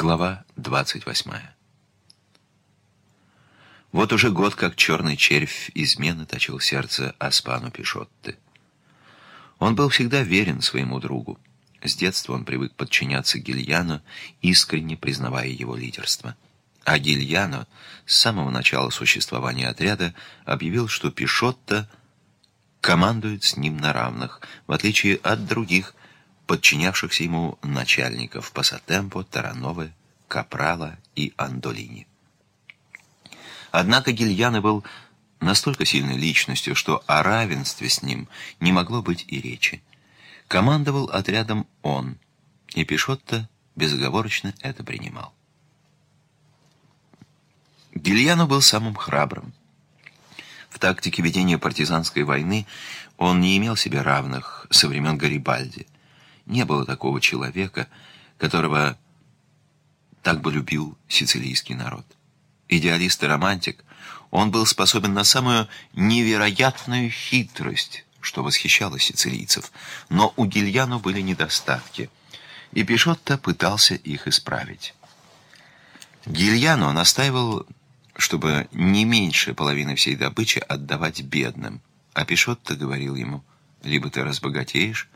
Глава 28. Вот уже год, как черный червь измены точил сердце Аспану Пишотты. Он был всегда верен своему другу. С детства он привык подчиняться Гильяну, искренне признавая его лидерство. А Гильяно с самого начала существования отряда объявил, что Пишотто командует с ним на равных, в отличие от других подчинявшихся ему начальников Пасатемпо, Таранове, Капрала и Андолини. Однако Гильяно был настолько сильной личностью, что о равенстве с ним не могло быть и речи. Командовал отрядом он, и Пишотто безоговорочно это принимал. Гильяно был самым храбрым. В тактике ведения партизанской войны он не имел себе равных со времен Гарибальди. Не было такого человека, которого так бы любил сицилийский народ. Идеалист и романтик, он был способен на самую невероятную хитрость, что восхищало сицилийцев. Но у Гильяно были недостатки, и Пишотто пытался их исправить. Гильяно настаивал, чтобы не меньше половины всей добычи отдавать бедным, а Пишотто говорил ему, либо ты разбогатеешь,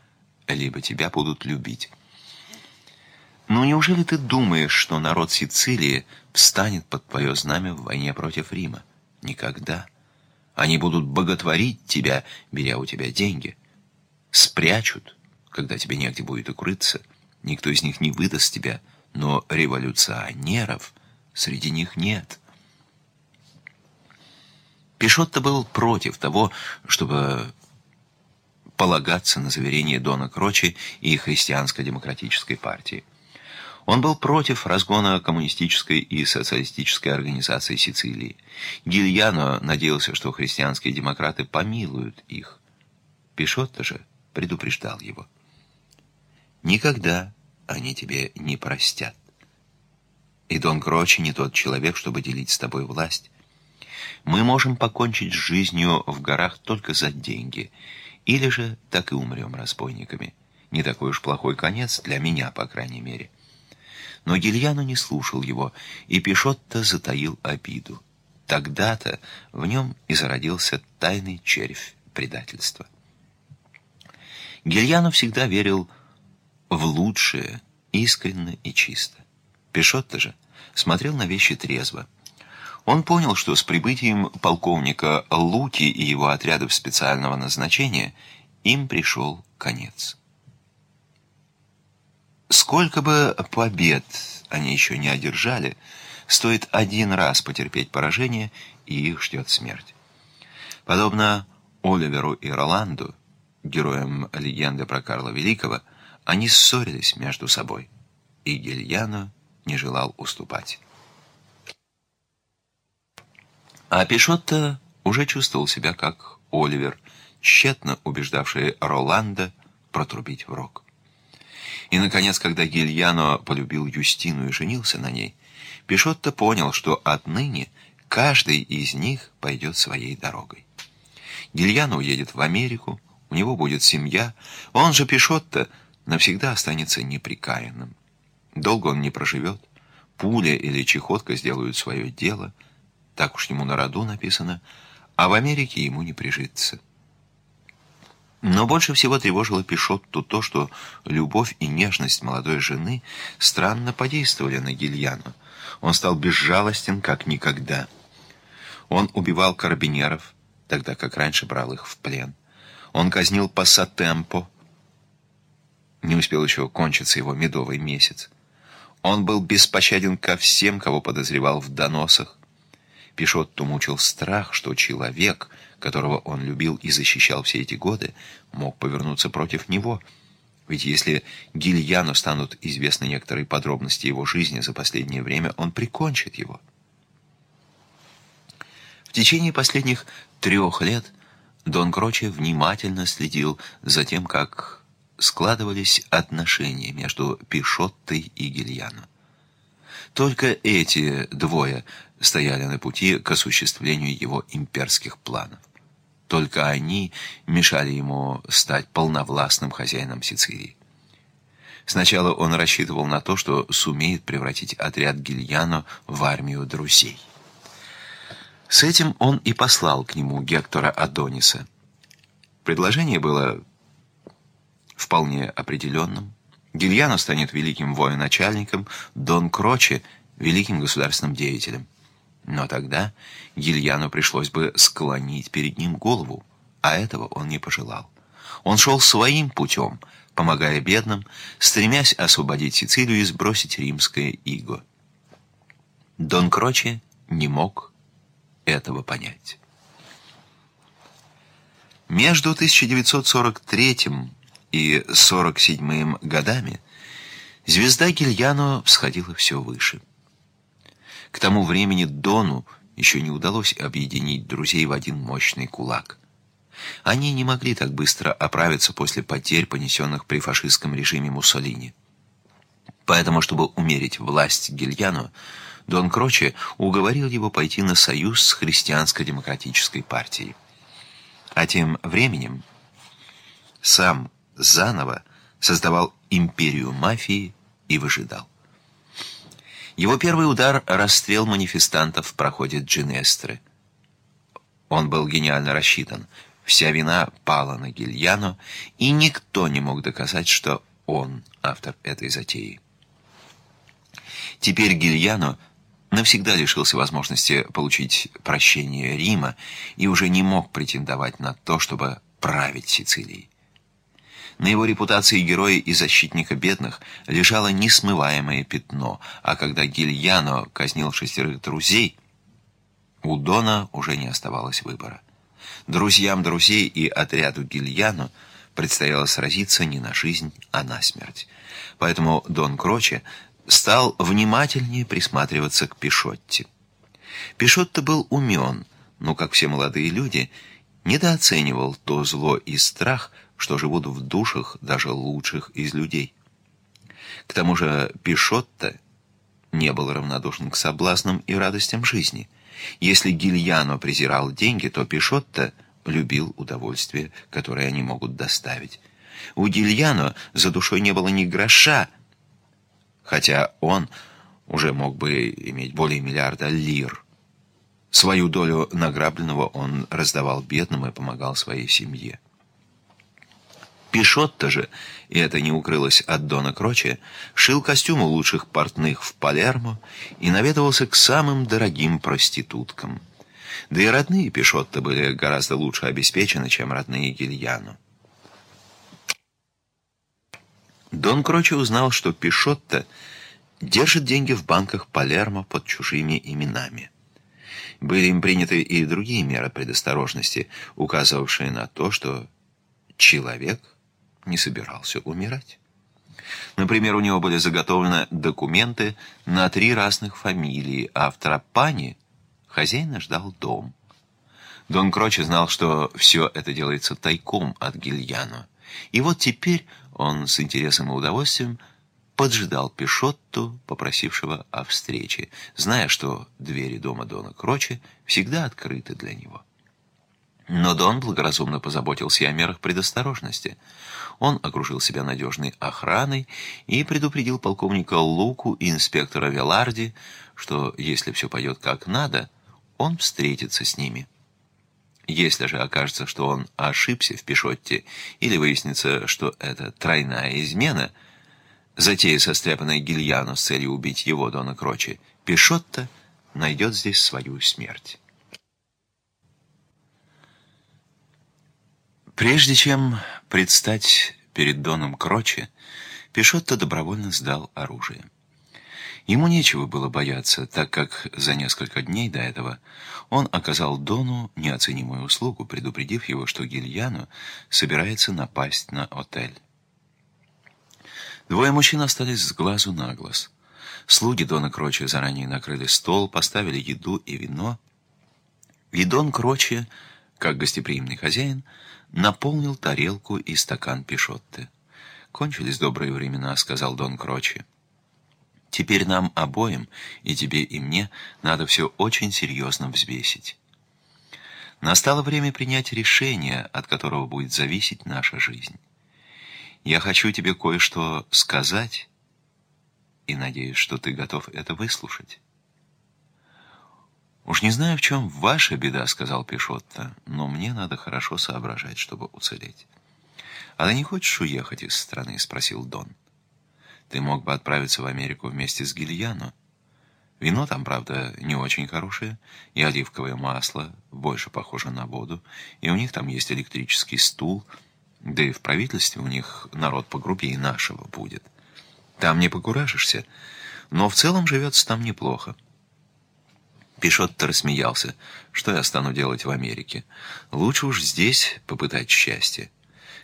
либо тебя будут любить. Но неужели ты думаешь, что народ Сицилии встанет под твое знамя в войне против Рима? Никогда. Они будут боготворить тебя, беря у тебя деньги. Спрячут, когда тебе негде будет укрыться. Никто из них не выдаст тебя, но революционеров среди них нет. Пишотто был против того, чтобы полагаться на заверение Дона Крочи и Христианско-демократической партии. Он был против разгона коммунистической и социалистической организации Сицилии. Гильяно надеялся, что христианские демократы помилуют их. Пишотто же предупреждал его. «Никогда они тебе не простят. И Дон Крочи не тот человек, чтобы делить с тобой власть. Мы можем покончить с жизнью в горах только за деньги» Или же так и умрем разбойниками. Не такой уж плохой конец, для меня, по крайней мере. Но Гильяно не слушал его, и Пишотто затаил обиду. Тогда-то в нем и зародился тайный червь предательства. Гильяно всегда верил в лучшее, искренне и чисто. Пишотто же смотрел на вещи трезво. Он понял, что с прибытием полковника Лути и его отрядов специального назначения им пришел конец. Сколько бы побед они еще не одержали, стоит один раз потерпеть поражение, и их ждет смерть. Подобно Оливеру и Роланду, героям легенды про Карла Великого, они ссорились между собой, и Гильяно не желал уступать. А Пишотто уже чувствовал себя как Оливер, тщетно убеждавший Роланда протрубить в рог. И, наконец, когда Гильяно полюбил Юстину и женился на ней, Пишотто понял, что отныне каждый из них пойдет своей дорогой. Гильяно уедет в Америку, у него будет семья, он же Пишотто навсегда останется неприкаянным. Долго он не проживет, пуля или чехотка сделают свое дело — так уж ему на роду написано, а в Америке ему не прижиться. Но больше всего тревожило Пишотту то, что любовь и нежность молодой жены странно подействовали на Гильяну. Он стал безжалостен, как никогда. Он убивал карабинеров, тогда как раньше брал их в плен. Он казнил пассатемпо. Не успел еще кончиться его медовый месяц. Он был беспощаден ко всем, кого подозревал в доносах. Пишотту мучил страх, что человек, которого он любил и защищал все эти годы, мог повернуться против него. Ведь если Гильяну станут известны некоторые подробности его жизни за последнее время, он прикончит его. В течение последних трех лет Дон Кроче внимательно следил за тем, как складывались отношения между Пишоттой и Гильяно. Только эти двое стояли на пути к осуществлению его имперских планов. Только они мешали ему стать полновластным хозяином Сицилии. Сначала он рассчитывал на то, что сумеет превратить отряд Гильяно в армию друзей. С этим он и послал к нему Гектора Адониса. Предложение было вполне определенным. Гильяно станет великим военачальником, Дон Кроче — великим государственным деятелем. Но тогда Гильяну пришлось бы склонить перед ним голову, а этого он не пожелал. Он шел своим путем, помогая бедным, стремясь освободить Сицилию и сбросить римское иго. Дон Кроче не мог этого понять. Между 1943 и 1947 годами звезда Гильяно всходила все выше. К тому времени Дону еще не удалось объединить друзей в один мощный кулак. Они не могли так быстро оправиться после потерь, понесенных при фашистском режиме Муссолини. Поэтому, чтобы умерить власть Гильяно, Дон Кроче уговорил его пойти на союз с христианско-демократической партией. А тем временем сам заново создавал империю мафии и выжидал. Его первый удар — расстрел манифестантов в проходе Джинестры. Он был гениально рассчитан. Вся вина пала на Гильяно, и никто не мог доказать, что он автор этой затеи. Теперь Гильяно навсегда лишился возможности получить прощение Рима и уже не мог претендовать на то, чтобы править Сицилией. На его репутации героя и защитника бедных лежало несмываемое пятно, а когда Гильяно казнил шестерых друзей, у Дона уже не оставалось выбора. Друзьям друзей и отряду Гильяно предстояло сразиться не на жизнь, а на смерть. Поэтому Дон Кроче стал внимательнее присматриваться к Пишотте. Пишотто был умен, но, как все молодые люди, недооценивал то зло и страх, что живут в душах даже лучших из людей. К тому же Пишотто не был равнодушен к соблазнам и радостям жизни. Если Гильяно презирал деньги, то Пишотто любил удовольствие, которое они могут доставить. У Гильяно за душой не было ни гроша, хотя он уже мог бы иметь более миллиарда лир. Свою долю награбленного он раздавал бедным и помогал своей семье. Пишотто же, и это не укрылось от Дона Кроче, шил костюмы лучших портных в Палермо и наведывался к самым дорогим проституткам. Да и родные Пишотто были гораздо лучше обеспечены, чем родные Гильяно. Дон Кроче узнал, что Пишотто держит деньги в банках Палермо под чужими именами. Были им приняты и другие меры предосторожности, указывавшие на то, что человек не собирался умирать. Например, у него были заготовлены документы на три разных фамилии, а в Тропане хозяина ждал дом. Дон Кроче знал, что все это делается тайком от Гильяно. И вот теперь он с интересом и удовольствием поджидал Пишотту, попросившего о встрече, зная, что двери дома Дона Кроче всегда открыты для него. Но Дон благоразумно позаботился о мерах предосторожности. Он окружил себя надежной охраной и предупредил полковника Луку и инспектора Веларди, что если все пойдет как надо, он встретится с ними. Если же окажется, что он ошибся в Пишотте, или выяснится, что это тройная измена, затея состряпанная Гильяно с целью убить его, Дона Крочи, Пишотто найдет здесь свою смерть. Прежде чем предстать перед Доном Кроче, Пишотто добровольно сдал оружие. Ему нечего было бояться, так как за несколько дней до этого он оказал Дону неоценимую услугу, предупредив его, что Гильяно собирается напасть на отель. Двое мужчин остались с глазу на глаз. Слуги Дона Кроче заранее накрыли стол, поставили еду и вино. И Дон Кроче, как гостеприимный хозяин, наполнил тарелку и стакан пишотты. «Кончились добрые времена», — сказал Дон Крочи. «Теперь нам обоим, и тебе, и мне, надо все очень серьезно взвесить. Настало время принять решение, от которого будет зависеть наша жизнь. Я хочу тебе кое-что сказать, и надеюсь, что ты готов это выслушать». «Уж не знаю, в чем ваша беда», — сказал Пишотто, «но мне надо хорошо соображать, чтобы уцелеть». «А ты не хочешь уехать из страны?» — спросил Дон. «Ты мог бы отправиться в Америку вместе с Гильяно. Вино там, правда, не очень хорошее, и оливковое масло больше похоже на воду, и у них там есть электрический стул, да и в правительстве у них народ погрубее нашего будет. Там не покуражишься, но в целом живется там неплохо. Пишот-то рассмеялся. Что я стану делать в Америке? Лучше уж здесь попытать счастье.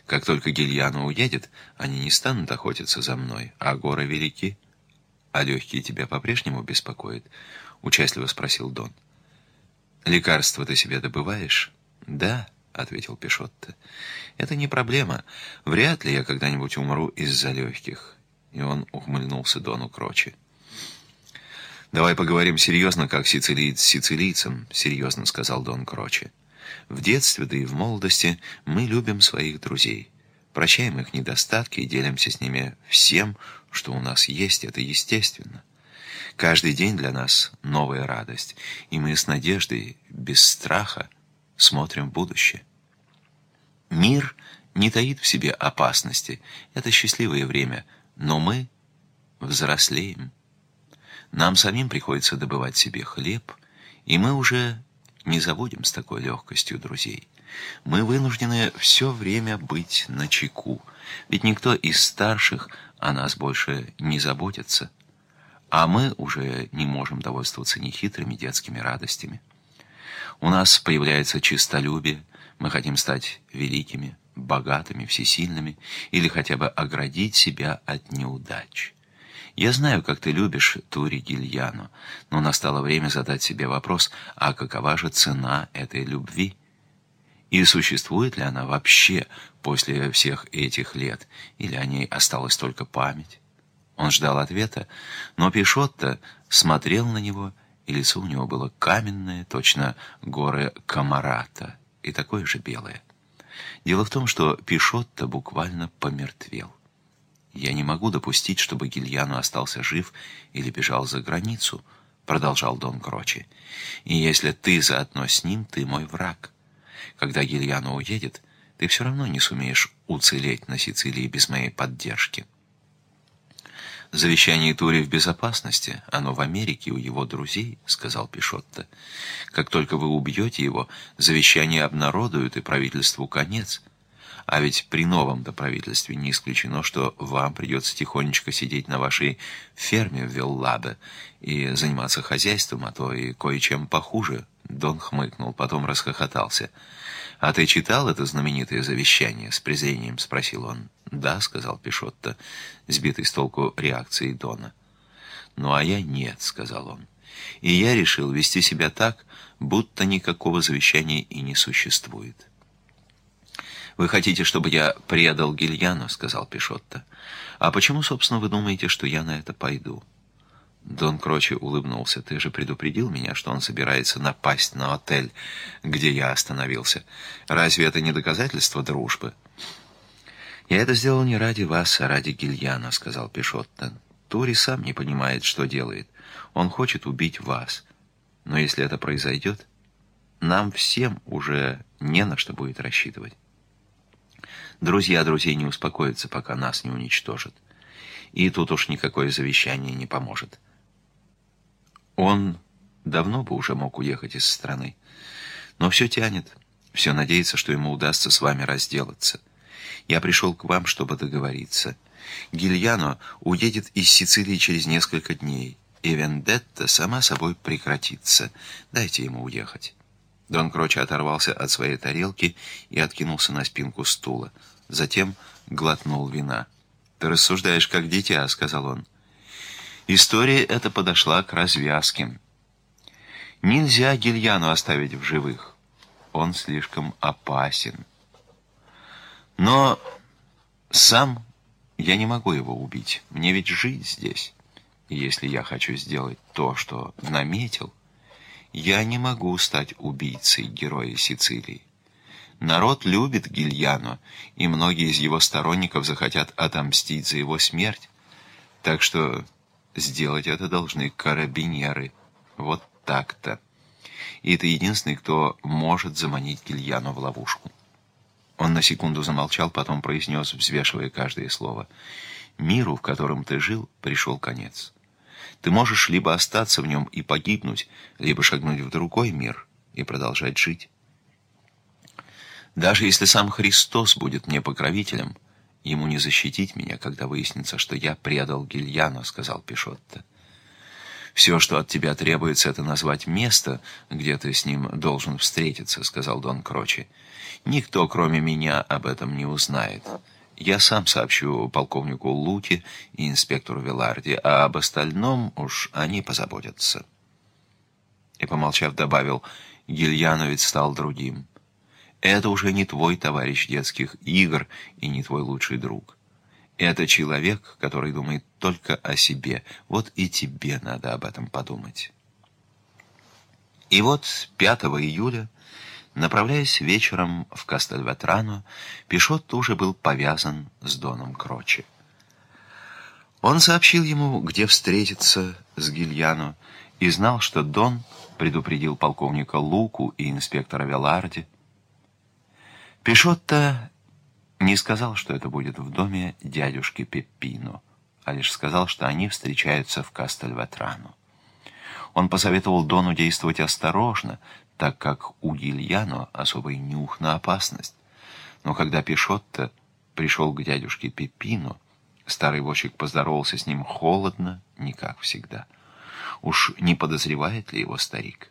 Как только Гильяна уедет, они не станут охотиться за мной, а горы велики. А легкие тебя по-прежнему беспокоят? Участливо спросил Дон. Лекарства ты себе добываешь? Да, ответил Пишотто. Это не проблема. Вряд ли я когда-нибудь умру из-за легких. И он ухмыльнулся Дону Крочи. «Давай поговорим серьезно, как сицилиец с сицилийцем», — серьезно сказал Дон Кроче. «В детстве, да и в молодости мы любим своих друзей, прощаем их недостатки и делимся с ними всем, что у нас есть, это естественно. Каждый день для нас новая радость, и мы с надеждой, без страха, смотрим в будущее. Мир не таит в себе опасности, это счастливое время, но мы взрослеем». Нам самим приходится добывать себе хлеб, и мы уже не заводим с такой легкостью друзей. Мы вынуждены все время быть на чеку, ведь никто из старших о нас больше не заботится, а мы уже не можем довольствоваться нехитрыми детскими радостями. У нас появляется чистолюбие, мы хотим стать великими, богатыми, всесильными или хотя бы оградить себя от неудач. Я знаю, как ты любишь Тури Гильяно, но настало время задать себе вопрос, а какова же цена этой любви? И существует ли она вообще после всех этих лет, или о ней осталась только память? Он ждал ответа, но Пишотто смотрел на него, и лицо у него было каменное, точно горы Камарата, и такое же белое. Дело в том, что Пишотто буквально помертвел. «Я не могу допустить, чтобы Гильяну остался жив или бежал за границу», — продолжал Дон Крочи. «И если ты заодно с ним, ты мой враг. Когда Гильяну уедет, ты все равно не сумеешь уцелеть на Сицилии без моей поддержки». «Завещание Тури в безопасности, оно в Америке у его друзей», — сказал Пишотто. «Как только вы убьете его, завещание обнародуют, и правительству конец». А ведь при новом-то правительстве не исключено, что вам придется тихонечко сидеть на вашей ферме в Веллабе и заниматься хозяйством, а то и кое-чем похуже. Дон хмыкнул, потом расхохотался. «А ты читал это знаменитое завещание?» — с презрением спросил он. «Да», — сказал Пишотто, сбитый с толку реакцией Дона. «Ну, а я нет», — сказал он. «И я решил вести себя так, будто никакого завещания и не существует». «Вы хотите, чтобы я предал Гильяну?» — сказал Пишотто. «А почему, собственно, вы думаете, что я на это пойду?» Дон Крочи улыбнулся. «Ты же предупредил меня, что он собирается напасть на отель, где я остановился. Разве это не доказательство дружбы?» «Я это сделал не ради вас, а ради Гильяна», — сказал Пишотто. «Тури сам не понимает, что делает. Он хочет убить вас. Но если это произойдет, нам всем уже не на что будет рассчитывать». Друзья друзей не успокоятся, пока нас не уничтожат. И тут уж никакое завещание не поможет. Он давно бы уже мог уехать из страны. Но все тянет, все надеется, что ему удастся с вами разделаться. Я пришел к вам, чтобы договориться. Гильяно уедет из Сицилии через несколько дней, и вендетта сама собой прекратится. Дайте ему уехать». Дон Кроче оторвался от своей тарелки и откинулся на спинку стула. Затем глотнул вина. «Ты рассуждаешь, как дитя», — сказал он. История эта подошла к развязке. Нельзя Гильяну оставить в живых. Он слишком опасен. Но сам я не могу его убить. Мне ведь жить здесь. если я хочу сделать то, что наметил, я не могу стать убийцей героя Сицилии. Народ любит Гильяно, и многие из его сторонников захотят отомстить за его смерть. Так что сделать это должны карабинеры. Вот так-то. И это единственный, кто может заманить Гильяно в ловушку. Он на секунду замолчал, потом произнес, взвешивая каждое слово. «Миру, в котором ты жил, пришел конец. Ты можешь либо остаться в нем и погибнуть, либо шагнуть в другой мир и продолжать жить. Даже если сам Христос будет мне покровителем, ему не защитить меня, когда выяснится, что я предал Гильяно, сказал Пишотто. «Все, что от тебя требуется, это назвать место, где ты с ним должен встретиться», — сказал Дон Крочи. «Никто, кроме меня, об этом не узнает. Я сам сообщу полковнику Лути и инспектору Веларди, а об остальном уж они позаботятся». И, помолчав, добавил, «Гильяно ведь стал другим». Это уже не твой товарищ детских игр и не твой лучший друг. Это человек, который думает только о себе. Вот и тебе надо об этом подумать. И вот 5 июля, направляясь вечером в Кастельветрано, Пишот уже был повязан с Доном Крочи. Он сообщил ему, где встретиться с Гильяно, и знал, что Дон предупредил полковника Луку и инспектора Веларди, Пишотто не сказал, что это будет в доме дядюшки Пеппино, а лишь сказал, что они встречаются в Кастельветрану. Он посоветовал Дону действовать осторожно, так как у Гильяно особый нюх на опасность. Но когда Пишотто пришел к дядюшке Пеппино, старый возчик поздоровался с ним холодно, не как всегда. Уж не подозревает ли его старик?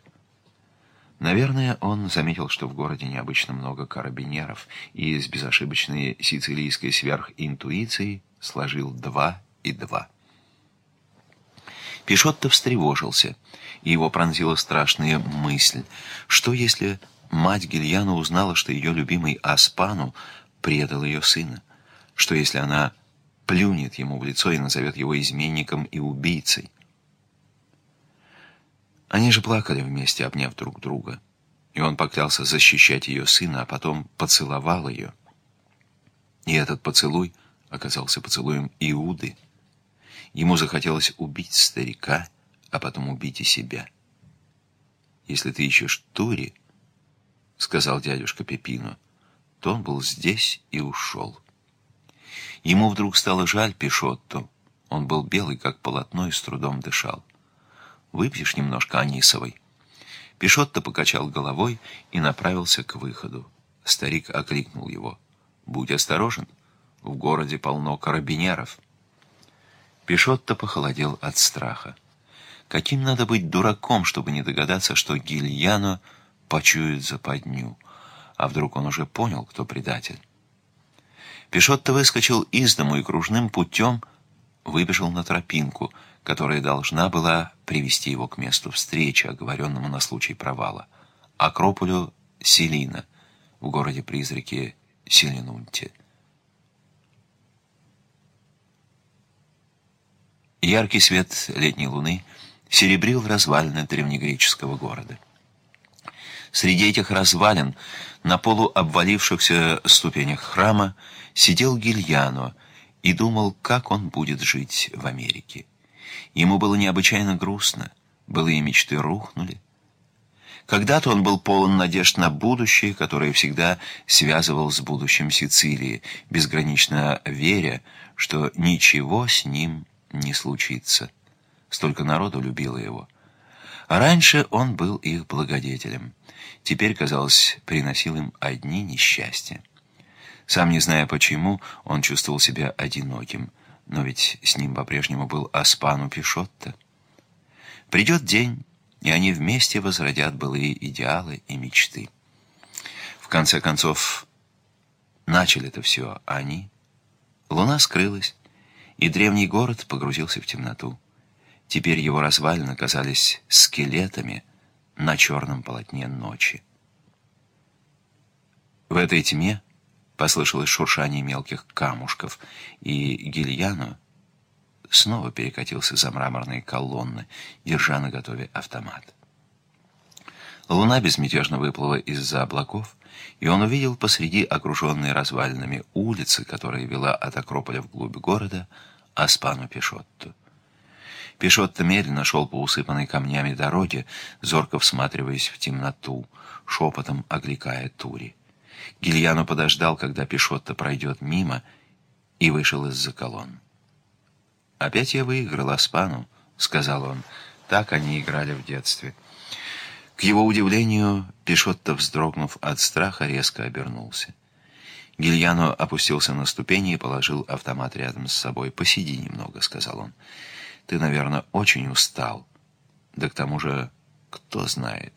Наверное, он заметил, что в городе необычно много карабинеров, и с безошибочной сицилийской сверхинтуицией сложил два и два. Пишотто встревожился, и его пронзила страшная мысль, что если мать Гильяна узнала, что ее любимый Аспану предал ее сына, что если она плюнет ему в лицо и назовет его изменником и убийцей, они же плакали вместе, обняв друг друга. И он поклялся защищать ее сына, а потом поцеловал ее. И этот поцелуй оказался поцелуем Иуды. Ему захотелось убить старика, а потом убить и себя. «Если ты ищешь Тури, — сказал дядюшка Пепино, — то он был здесь и ушел». Ему вдруг стало жаль Пишотту. Он был белый, как полотно, и с трудом дышал. Выпьешь немножко анисовой?» Пишотто покачал головой и направился к выходу. Старик окликнул его. «Будь осторожен, в городе полно карабинеров». Пишотто похолодел от страха. Каким надо быть дураком, чтобы не догадаться, что Гильяно почует западню? А вдруг он уже понял, кто предатель? Пишотто выскочил из дому и кружным путем выбежал на тропинку — которая должна была привести его к месту встречи, оговоренному на случай провала, Акрополю Селина в городе-призраке Селинунте. Яркий свет летней луны серебрил развалины древнегреческого города. Среди этих развалин на полуобвалившихся ступенях храма сидел Гильяно и думал, как он будет жить в Америке. Ему было необычайно грустно, былые мечты рухнули. Когда-то он был полон надежд на будущее, которое всегда связывал с будущим Сицилии, безгранично веря, что ничего с ним не случится. Столько народу любило его. Раньше он был их благодетелем. Теперь, казалось, приносил им одни несчастья. Сам не зная почему, он чувствовал себя одиноким – но ведь с ним по-прежнему был Аспану Пишотто. Придет день, и они вместе возродят былые идеалы и мечты. В конце концов, начали это все они. Луна скрылась, и древний город погрузился в темноту. Теперь его развалины казались скелетами на черном полотне ночи. В этой тьме Послышалось шуршание мелких камушков, и Гильяно снова перекатился за мраморные колонны, держа на готове автомат. Луна безмятежно выплыла из-за облаков, и он увидел посреди окруженной развалинами улицы, которая вела от Акрополя вглубь города, Аспану Пешотту. Пешотто медленно шел по усыпанной камнями дороге, зорко всматриваясь в темноту, шепотом окликая Тури. Гильяно подождал, когда Пешотто пройдет мимо, и вышел из-за колонн. «Опять я выиграл Аспану», — сказал он. Так они играли в детстве. К его удивлению, Пешотто, вздрогнув от страха, резко обернулся. Гильяно опустился на ступени и положил автомат рядом с собой. «Посиди немного», — сказал он. «Ты, наверное, очень устал. Да к тому же, кто знает.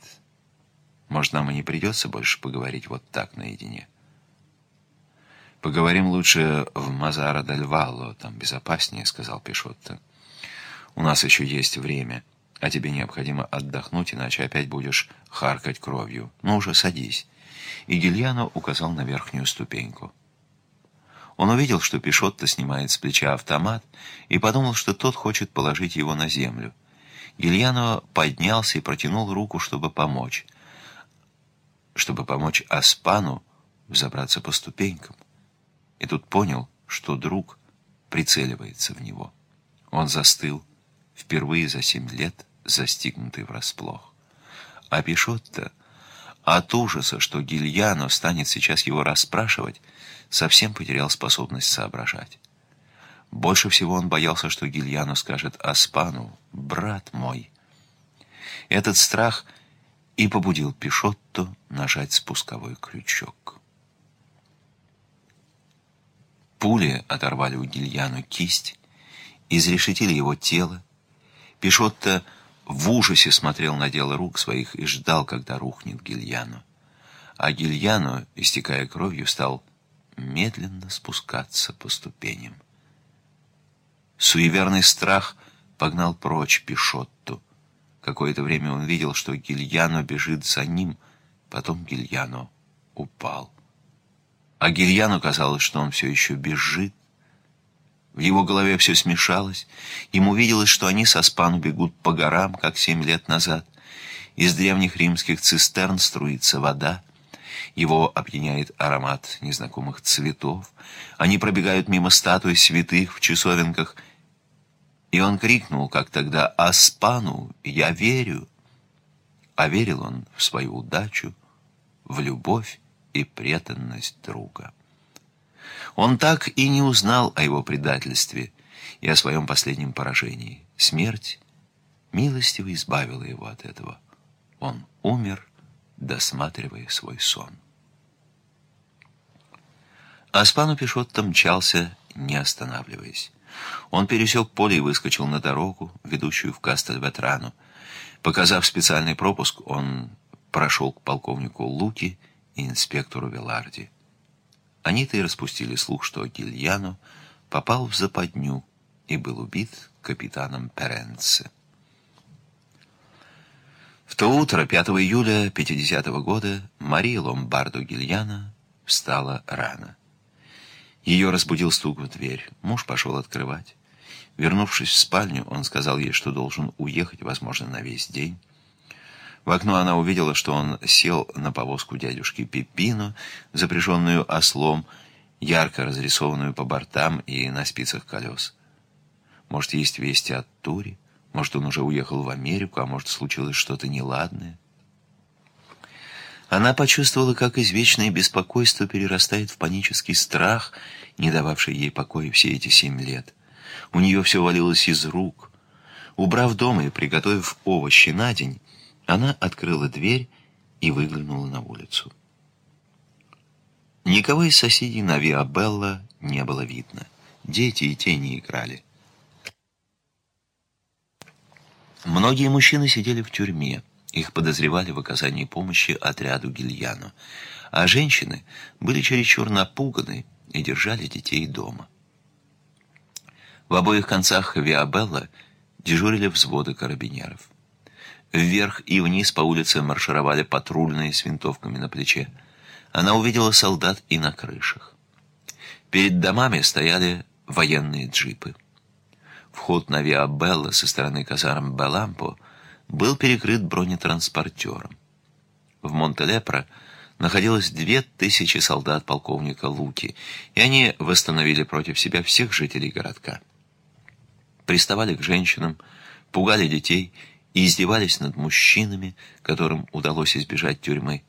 Может, нам и не придется больше поговорить вот так наедине?» «Поговорим лучше в Мазара-дель-Валло, там безопаснее», — сказал Пешотто. «У нас еще есть время» а тебе необходимо отдохнуть, иначе опять будешь харкать кровью. Ну уже садись». И Гильяно указал на верхнюю ступеньку. Он увидел, что Пишотто снимает с плеча автомат, и подумал, что тот хочет положить его на землю. Гильяно поднялся и протянул руку, чтобы помочь. Чтобы помочь Аспану взобраться по ступенькам. И тут понял, что друг прицеливается в него. Он застыл впервые за семь лет, застигнутый врасплох. А Пишотто от ужаса, что Гильяно станет сейчас его расспрашивать, совсем потерял способность соображать. Больше всего он боялся, что Гильяно скажет Аспану «брат мой». Этот страх и побудил Пишотто нажать спусковой крючок. Пули оторвали у Гильяно кисть, изрешетили его тело. Пишотто в ужасе смотрел на дело рук своих и ждал, когда рухнет Гильяно. А Гильяно, истекая кровью, стал медленно спускаться по ступеням. Суеверный страх погнал прочь Пишотту. Какое-то время он видел, что Гильяно бежит за ним, потом Гильяно упал. А Гильяну казалось, что он все еще бежит, в его голове все смешалось. Ему виделось, что они со Спану бегут по горам, как семь лет назад. Из древних римских цистерн струится вода. Его опьяняет аромат незнакомых цветов. Они пробегают мимо статуй святых в часовенках. И он крикнул, как тогда, «Аспану, я верю!» А верил он в свою удачу, в любовь и преданность друга. Он так и не узнал о его предательстве и о своем последнем поражении. Смерть милостиво избавила его от этого. Он умер, досматривая свой сон. Аспану Пешотто мчался, не останавливаясь. Он пересек поле и выскочил на дорогу, ведущую в Кастельветрану. Показав специальный пропуск, он прошел к полковнику Луки и инспектору Веларди. Они-то и распустили слух, что Гильяно попал в западню и был убит капитаном Перенце. В то утро, 5 июля 50 -го года, Мария Ломбардо Гильяна встала рано. Ее разбудил стук в дверь. Муж пошел открывать. Вернувшись в спальню, он сказал ей, что должен уехать, возможно, на весь день. В окно она увидела, что он сел на повозку дядюшки Пипино, запряженную ослом, ярко разрисованную по бортам и на спицах колес. Может, есть вести от Тури? Может, он уже уехал в Америку, а может, случилось что-то неладное? Она почувствовала, как извечное беспокойство перерастает в панический страх, не дававший ей покоя все эти семь лет. У нее все валилось из рук. Убрав дома и приготовив овощи на день, она открыла дверь и выглянула на улицу. Никого из соседей на Виабелла не было видно. Дети и тени играли. Многие мужчины сидели в тюрьме. Их подозревали в оказании помощи отряду Гильяно. А женщины были чересчур напуганы и держали детей дома. В обоих концах Виабелла дежурили взводы карабинеров. Вверх и вниз по улице маршировали патрульные с винтовками на плече. Она увидела солдат и на крышах. Перед домами стояли военные джипы. Вход на Виабелла со стороны казарм Белампо был перекрыт бронетранспортером. в Монтелепро находилось две тысячи солдат полковника Луки, и они восстановили против себя всех жителей городка. Приставали к женщинам, пугали детей и издевались над мужчинами, которым удалось избежать тюрьмы.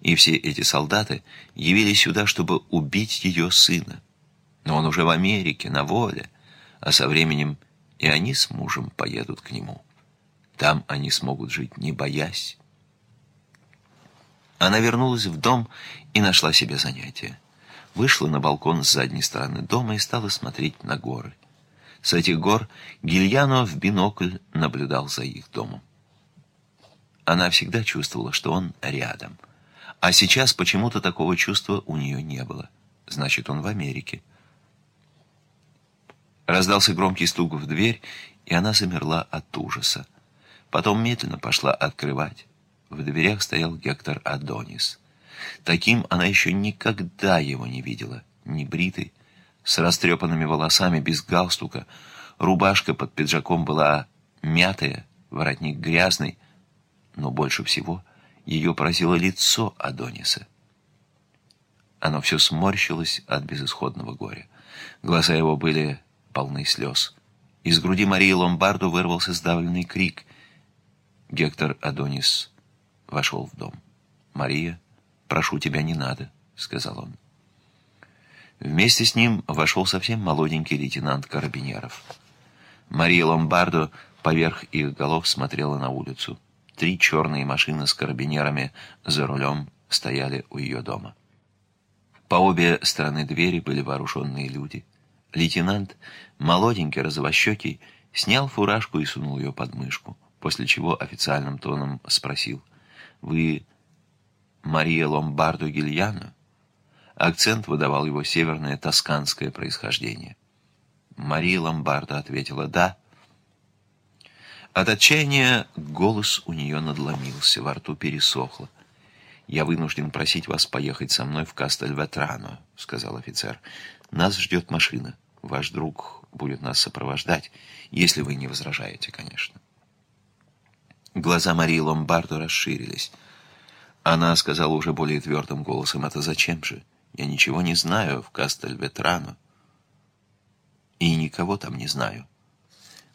И все эти солдаты явились сюда, чтобы убить ее сына. Но он уже в Америке, на воле, а со временем и они с мужем поедут к нему. Там они смогут жить, не боясь. Она вернулась в дом и нашла себе занятие. Вышла на балкон с задней стороны дома и стала смотреть на горы. С этих гор Гильяно в бинокль наблюдал за их домом. Она всегда чувствовала, что он рядом. А сейчас почему-то такого чувства у нее не было. Значит, он в Америке. Раздался громкий стук в дверь, и она замерла от ужаса. Потом медленно пошла открывать. В дверях стоял Гектор Адонис. Таким она еще никогда его не видела. Не бритый, с растрепанными волосами, без галстука. Рубашка под пиджаком была мятая, воротник грязный. Но больше всего ее поразило лицо Адониса. Оно все сморщилось от безысходного горя. Глаза его были полны слез. Из груди Марии Ломбарду вырвался сдавленный крик. Гектор Адонис вошел в дом. «Мария, прошу тебя, не надо», — сказал он. Вместе с ним вошел совсем молоденький лейтенант Карабинеров. Мария Ломбардо поверх их голов смотрела на улицу. Три черные машины с карабинерами за рулем стояли у ее дома. По обе стороны двери были вооруженные люди — Лейтенант, молоденький, розовощекий, снял фуражку и сунул ее под мышку, после чего официальным тоном спросил, «Вы Мария Ломбардо Гильяно?» Акцент выдавал его северное тосканское происхождение. Мария Ломбардо ответила «Да». От отчаяния голос у нее надломился, во рту пересохло. «Я вынужден просить вас поехать со мной в Кастельветрано», — сказал офицер. «Нас ждет машина». Ваш друг будет нас сопровождать, если вы не возражаете, конечно. Глаза Марии Ломбардо расширились. Она сказала уже более твердым голосом, «Это зачем же? Я ничего не знаю в Кастельветрано. И никого там не знаю.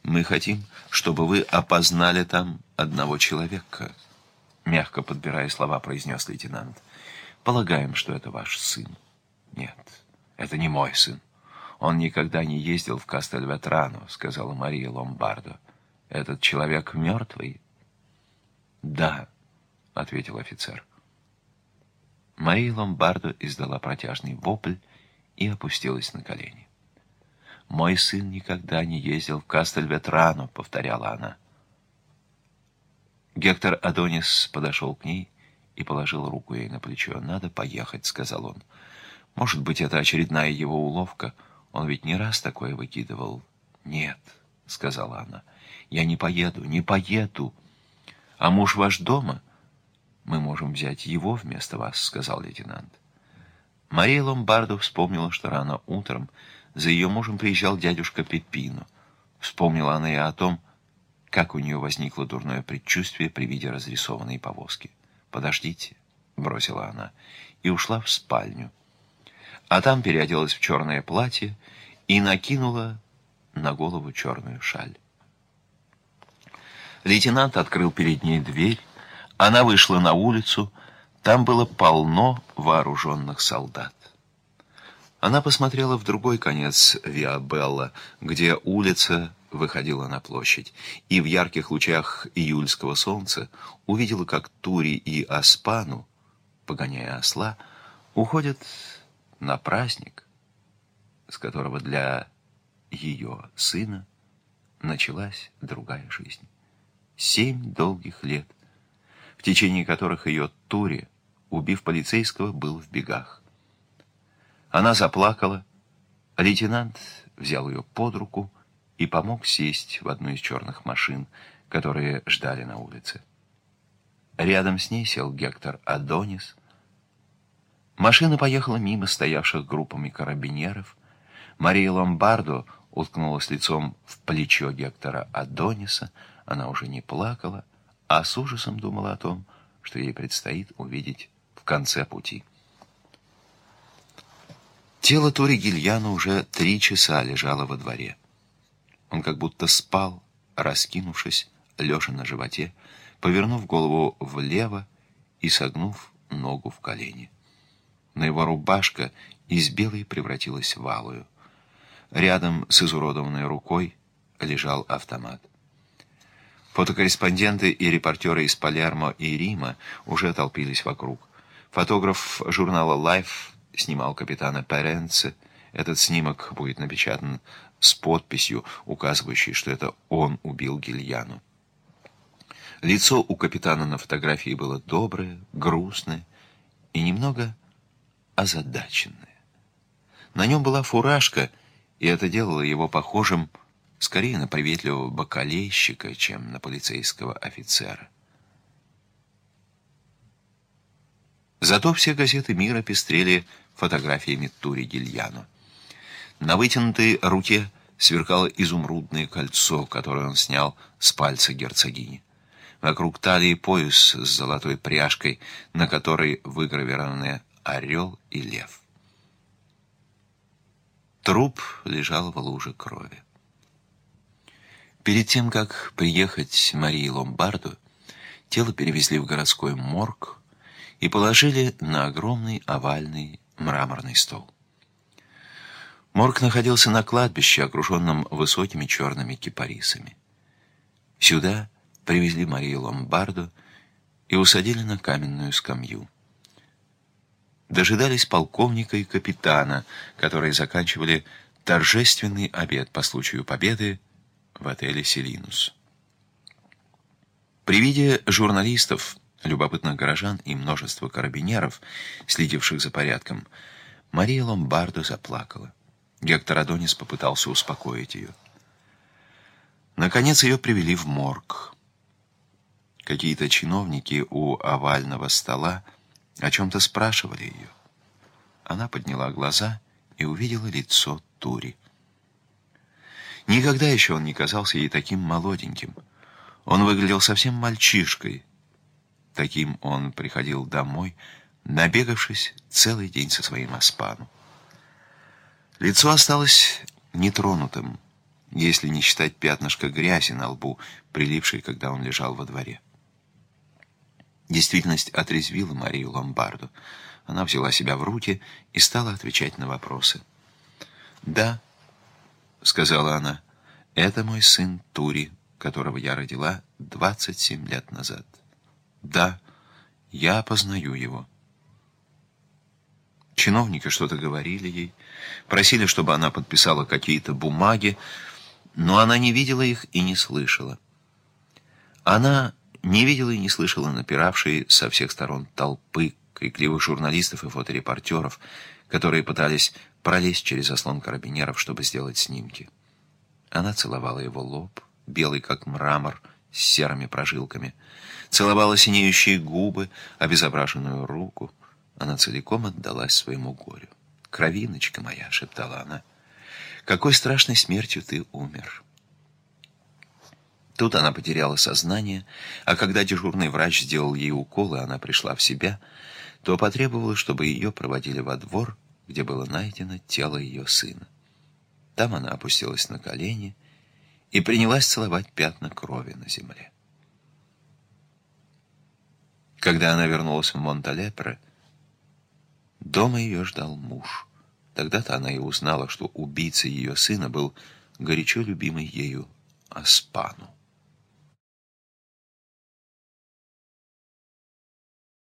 Мы хотим, чтобы вы опознали там одного человека», мягко подбирая слова, произнес лейтенант. «Полагаем, что это ваш сын». «Нет, это не мой сын. «Он никогда не ездил в Кастельветрано», — сказала Мария Ломбардо. «Этот человек мертвый?» «Да», — ответил офицер. Мария Ломбардо издала протяжный вопль и опустилась на колени. «Мой сын никогда не ездил в Кастельветрано», — повторяла она. Гектор Адонис подошел к ней и положил руку ей на плечо. «Надо поехать», — сказал он. «Может быть, это очередная его уловка». Он ведь не раз такое выкидывал. «Нет», — сказала она, — «я не поеду, не поеду. А муж ваш дома?» «Мы можем взять его вместо вас», — сказал лейтенант. Мария Ломбардо вспомнила, что рано утром за ее мужем приезжал дядюшка Пепино. Вспомнила она и о том, как у нее возникло дурное предчувствие при виде разрисованной повозки. «Подождите», — бросила она, и ушла в спальню а там переоделась в черное платье и накинула на голову черную шаль. Лейтенант открыл перед ней дверь, она вышла на улицу, там было полно вооруженных солдат. Она посмотрела в другой конец Виабелла, где улица выходила на площадь, и в ярких лучах июльского солнца увидела, как Тури и Аспану, погоняя осла, уходят на праздник, с которого для ее сына началась другая жизнь. Семь долгих лет, в течение которых ее Тури, убив полицейского, был в бегах. Она заплакала, а лейтенант взял ее под руку и помог сесть в одну из черных машин, которые ждали на улице. Рядом с ней сел Гектор Адонис — Машина поехала мимо стоявших группами карабинеров. Мария Ломбардо уткнулась лицом в плечо Гектора Адониса. Она уже не плакала, а с ужасом думала о том, что ей предстоит увидеть в конце пути. Тело Тори Гильяна уже три часа лежало во дворе. Он как будто спал, раскинувшись, лежа на животе, повернув голову влево и согнув ногу в колени. На его рубашка из белой превратилась в алую. Рядом с изуродованной рукой лежал автомат. Фотокорреспонденты и репортеры из Палермо и Рима уже толпились вокруг. Фотограф журнала Life снимал капитана Перенце. Этот снимок будет напечатан с подписью, указывающей, что это он убил Гильяну. Лицо у капитана на фотографии было доброе, грустное и немного озадаченное. На нем была фуражка, и это делало его похожим скорее на приветливого бакалейщика, чем на полицейского офицера. Зато все газеты мира пестрели фотографиями Тури Гильяно. На вытянутой руке сверкало изумрудное кольцо, которое он снял с пальца герцогини. Вокруг талии пояс с золотой пряжкой, на которой выгравированы орел и лев. Труп лежал в луже крови. Перед тем, как приехать Марии Ломбарду, тело перевезли в городской морг и положили на огромный овальный мраморный стол. Морг находился на кладбище, окруженном высокими черными кипарисами. Сюда привезли Марию Ломбарду и усадили на каменную скамью дожидались полковника и капитана, которые заканчивали торжественный обед по случаю победы в отеле «Селинус». При виде журналистов, любопытных горожан и множества карабинеров, следивших за порядком, Мария Ломбардо заплакала. Гектор Адонис попытался успокоить ее. Наконец ее привели в морг. Какие-то чиновники у овального стола о чем-то спрашивали ее. Она подняла глаза и увидела лицо Тури. Никогда еще он не казался ей таким молоденьким. Он выглядел совсем мальчишкой. Таким он приходил домой, набегавшись целый день со своим аспану. Лицо осталось нетронутым, если не считать пятнышко грязи на лбу, прилипшей, когда он лежал во дворе. Действительность отрезвила Марию Ломбарду. Она взяла себя в руки и стала отвечать на вопросы. «Да», — сказала она, — «это мой сын Тури, которого я родила 27 лет назад. Да, я познаю его». Чиновники что-то говорили ей, просили, чтобы она подписала какие-то бумаги, но она не видела их и не слышала. Она не видела и не слышала напиравшей со всех сторон толпы крикливых журналистов и фоторепортеров, которые пытались пролезть через заслон карабинеров, чтобы сделать снимки. Она целовала его лоб, белый как мрамор, с серыми прожилками, целовала синеющие губы, обезображенную руку. Она целиком отдалась своему горю. «Кровиночка моя», — шептала она, — «какой страшной смертью ты умер». Тут она потеряла сознание, а когда дежурный врач сделал ей укол, и она пришла в себя, то потребовала, чтобы ее проводили во двор, где было найдено тело ее сына. Там она опустилась на колени и принялась целовать пятна крови на земле. Когда она вернулась в Монталепре, дома ее ждал муж. Тогда-то она и узнала, что убийцей ее сына был горячо любимый ею Аспану.